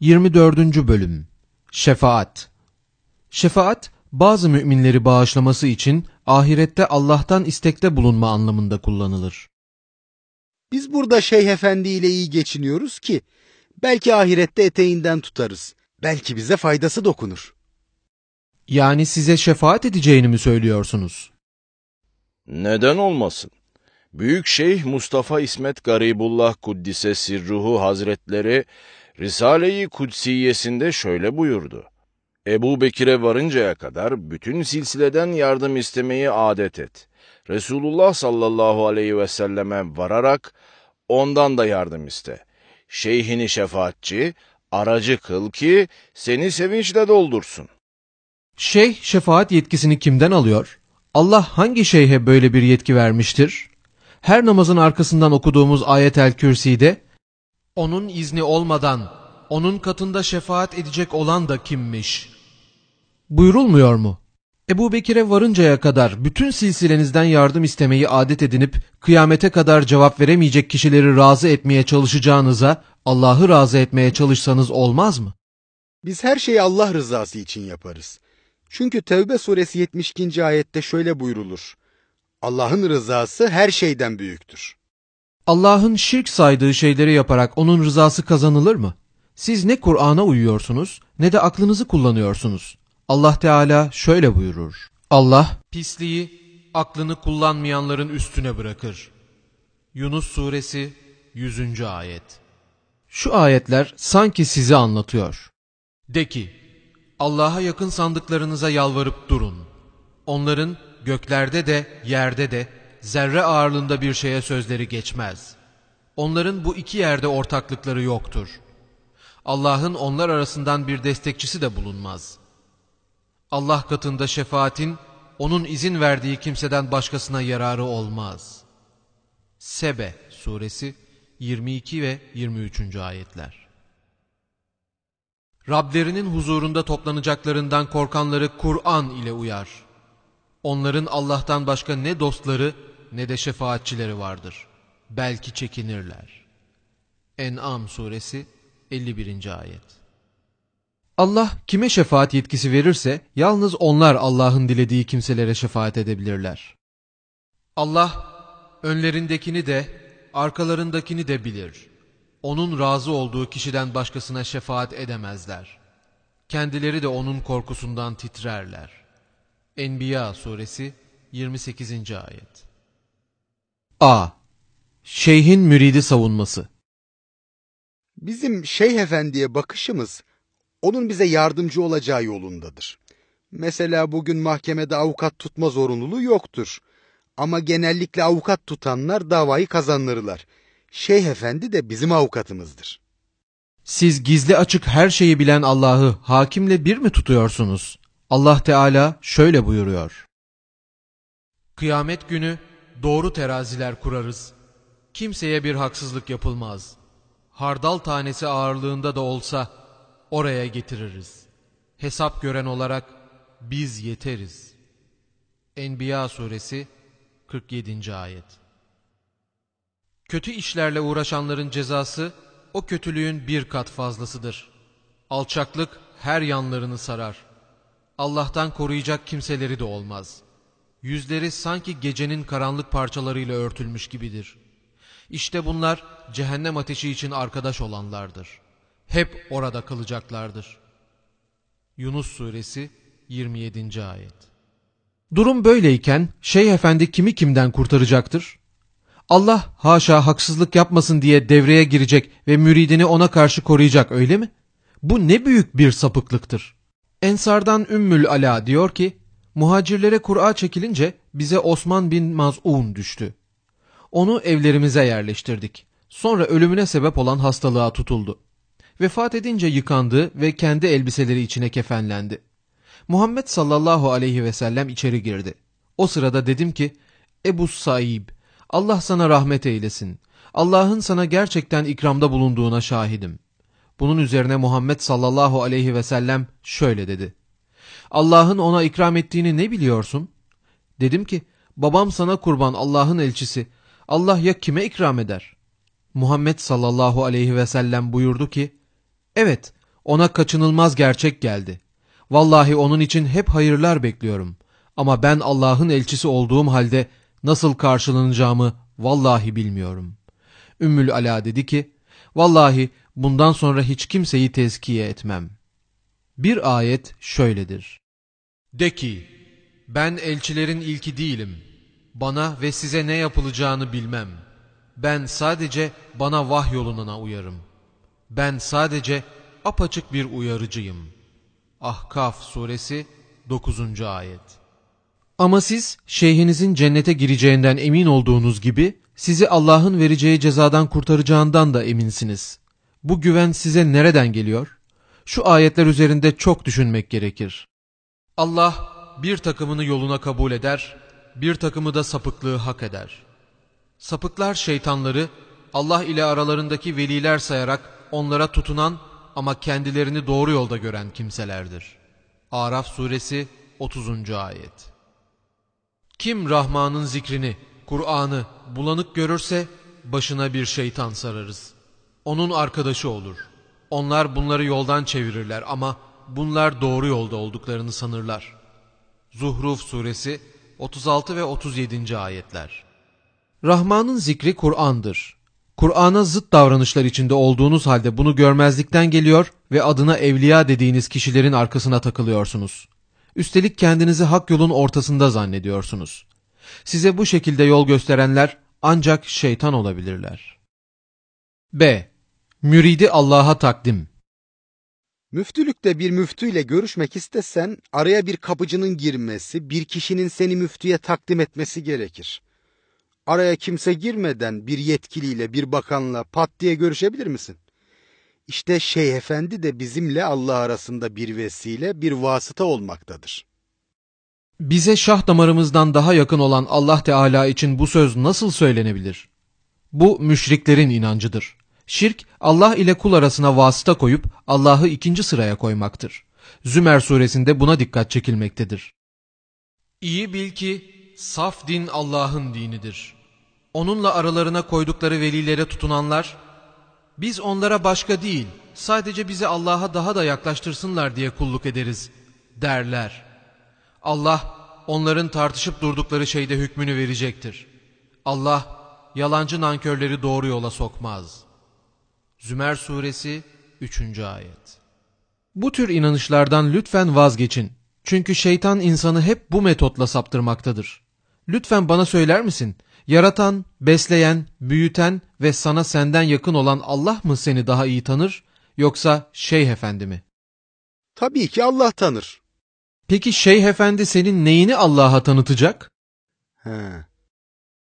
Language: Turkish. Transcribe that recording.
24. Bölüm Şefaat Şefaat, bazı müminleri bağışlaması için ahirette Allah'tan istekte bulunma anlamında kullanılır. Biz burada Şeyh Efendi ile iyi geçiniyoruz ki belki ahirette eteğinden tutarız. Belki bize faydası dokunur. Yani size şefaat edeceğini mi söylüyorsunuz? Neden olmasın? Büyük Şeyh Mustafa İsmet Garibullah Kuddise Sirruhu Hazretleri Risale-i Kudsiyesinde şöyle buyurdu. Ebu Bekir'e varıncaya kadar bütün silsileden yardım istemeyi adet et. Resulullah sallallahu aleyhi ve selleme vararak ondan da yardım iste. Şeyhini şefaatçi, aracı kıl ki seni sevinçle doldursun. Şeyh şefaat yetkisini kimden alıyor? Allah hangi şeyhe böyle bir yetki vermiştir? Her namazın arkasından okuduğumuz ayetel kürside onun izni olmadan onun katında şefaat edecek olan da kimmiş? Buyurulmuyor mu? Ebu Bekir'e varıncaya kadar bütün silsilenizden yardım istemeyi adet edinip kıyamete kadar cevap veremeyecek kişileri razı etmeye çalışacağınıza Allah'ı razı etmeye çalışsanız olmaz mı? Biz her şeyi Allah rızası için yaparız. Çünkü Tevbe suresi 72. ayette şöyle buyrulur. Allah'ın rızası her şeyden büyüktür. Allah'ın şirk saydığı şeyleri yaparak onun rızası kazanılır mı? Siz ne Kur'an'a uyuyorsunuz ne de aklınızı kullanıyorsunuz. Allah Teala şöyle buyurur. Allah pisliği aklını kullanmayanların üstüne bırakır. Yunus suresi 100. ayet. Şu ayetler sanki sizi anlatıyor. De ki, Allah'a yakın sandıklarınıza yalvarıp durun. Onların göklerde de yerde de zerre ağırlığında bir şeye sözleri geçmez. Onların bu iki yerde ortaklıkları yoktur. Allah'ın onlar arasından bir destekçisi de bulunmaz. Allah katında şefaatin onun izin verdiği kimseden başkasına yararı olmaz. Sebe suresi 22 ve 23. ayetler. Rablerinin huzurunda toplanacaklarından korkanları Kur'an ile uyar. Onların Allah'tan başka ne dostları ne de şefaatçileri vardır. Belki çekinirler. En'am suresi 51. ayet. Allah kime şefaat yetkisi verirse yalnız onlar Allah'ın dilediği kimselere şefaat edebilirler. Allah önlerindekini de arkalarındakini de bilir. Onun razı olduğu kişiden başkasına şefaat edemezler. Kendileri de onun korkusundan titrerler. Enbiya suresi 28. ayet. A. Şeyhin müridi savunması Bizim Şeyh Efendi'ye bakışımız onun bize yardımcı olacağı yolundadır. Mesela bugün mahkemede avukat tutma zorunluluğu yoktur. Ama genellikle avukat tutanlar davayı kazanırlar. Şeyh Efendi de bizim avukatımızdır. Siz gizli açık her şeyi bilen Allah'ı hakimle bir mi tutuyorsunuz? Allah Teala şöyle buyuruyor. Kıyamet günü doğru teraziler kurarız. Kimseye bir haksızlık yapılmaz. Hardal tanesi ağırlığında da olsa oraya getiririz. Hesap gören olarak biz yeteriz. Enbiya suresi 47. ayet. Kötü işlerle uğraşanların cezası o kötülüğün bir kat fazlasıdır. Alçaklık her yanlarını sarar. Allah'tan koruyacak kimseleri de olmaz. Yüzleri sanki gecenin karanlık parçalarıyla örtülmüş gibidir. İşte bunlar cehennem ateşi için arkadaş olanlardır. Hep orada kalacaklardır. Yunus suresi 27. ayet. Durum böyleyken Şeyh Efendi kimi kimden kurtaracaktır? Allah haşa haksızlık yapmasın diye devreye girecek ve müridini ona karşı koruyacak öyle mi? Bu ne büyük bir sapıklıktır. Ensardan Ümmül Ala diyor ki, muhacirlere Kur'a çekilince bize Osman bin Maz'un düştü. Onu evlerimize yerleştirdik. Sonra ölümüne sebep olan hastalığa tutuldu. Vefat edince yıkandı ve kendi elbiseleri içine kefenlendi. Muhammed sallallahu aleyhi ve sellem içeri girdi. O sırada dedim ki, Ebu Saib, Allah sana rahmet eylesin. Allah'ın sana gerçekten ikramda bulunduğuna şahidim. Bunun üzerine Muhammed sallallahu aleyhi ve sellem şöyle dedi. Allah'ın ona ikram ettiğini ne biliyorsun? Dedim ki, babam sana kurban Allah'ın elçisi. Allah ya kime ikram eder? Muhammed sallallahu aleyhi ve sellem buyurdu ki, evet Ona kaçınılmaz gerçek geldi. Vallahi onun için hep hayırlar bekliyorum. Ama ben Allah'ın elçisi olduğum halde nasıl karşılanacağımı vallahi bilmiyorum. Ümmül Ala dedi ki, Vallahi bundan sonra hiç kimseyi tezkiye etmem. Bir ayet şöyledir. De ki, ben elçilerin ilki değilim. Bana ve size ne yapılacağını bilmem. Ben sadece bana vahyolununa uyarım. Ben sadece apaçık bir uyarıcıyım. Ahkaf suresi 9. ayet. Ama siz şeyhinizin cennete gireceğinden emin olduğunuz gibi sizi Allah'ın vereceği cezadan kurtaracağından da eminsiniz. Bu güven size nereden geliyor? Şu ayetler üzerinde çok düşünmek gerekir. Allah bir takımını yoluna kabul eder, bir takımı da sapıklığı hak eder. Sapıklar şeytanları Allah ile aralarındaki veliler sayarak onlara tutunan ama kendilerini doğru yolda gören kimselerdir. Araf suresi 30. ayet. Kim Rahman'ın zikrini, Kur'an'ı bulanık görürse başına bir şeytan sararız. Onun arkadaşı olur. Onlar bunları yoldan çevirirler ama bunlar doğru yolda olduklarını sanırlar. Zuhruf suresi 36 ve 37. ayetler. Rahman'ın zikri Kur'an'dır. Kur'an'a zıt davranışlar içinde olduğunuz halde bunu görmezlikten geliyor ve adına evliya dediğiniz kişilerin arkasına takılıyorsunuz. Üstelik kendinizi hak yolun ortasında zannediyorsunuz. Size bu şekilde yol gösterenler ancak şeytan olabilirler. B. Müridi Allah'a takdim Müftülükte bir müftüyle görüşmek istesen araya bir kapıcının girmesi, bir kişinin seni müftüye takdim etmesi gerekir. Araya kimse girmeden bir yetkiliyle, bir bakanla pat diye görüşebilir misin? İşte Şeyh Efendi de bizimle Allah arasında bir vesile, bir vasıta olmaktadır. Bize şah damarımızdan daha yakın olan Allah Teala için bu söz nasıl söylenebilir? Bu müşriklerin inancıdır. Şirk Allah ile kul arasına vasıta koyup Allah'ı ikinci sıraya koymaktır. Zümer suresinde buna dikkat çekilmektedir. İyi bil ki saf din Allah'ın dinidir. Onunla aralarına koydukları velilere tutunanlar, biz onlara başka değil, sadece bizi Allah'a daha da yaklaştırsınlar diye kulluk ederiz, derler. Allah onların tartışıp durdukları şeyde hükmünü verecektir. Allah yalancı nankörleri doğru yola sokmaz. Zümer suresi 3. ayet. Bu tür inanışlardan lütfen vazgeçin. Çünkü şeytan insanı hep bu metotla saptırmaktadır. Lütfen bana söyler misin? Yaratan, besleyen, büyüten ve sana senden yakın olan Allah mı seni daha iyi tanır yoksa Şeyh Efendi mi? Tabii ki Allah tanır. Peki Şeyh Efendi senin neyini Allah'a tanıtacak? He.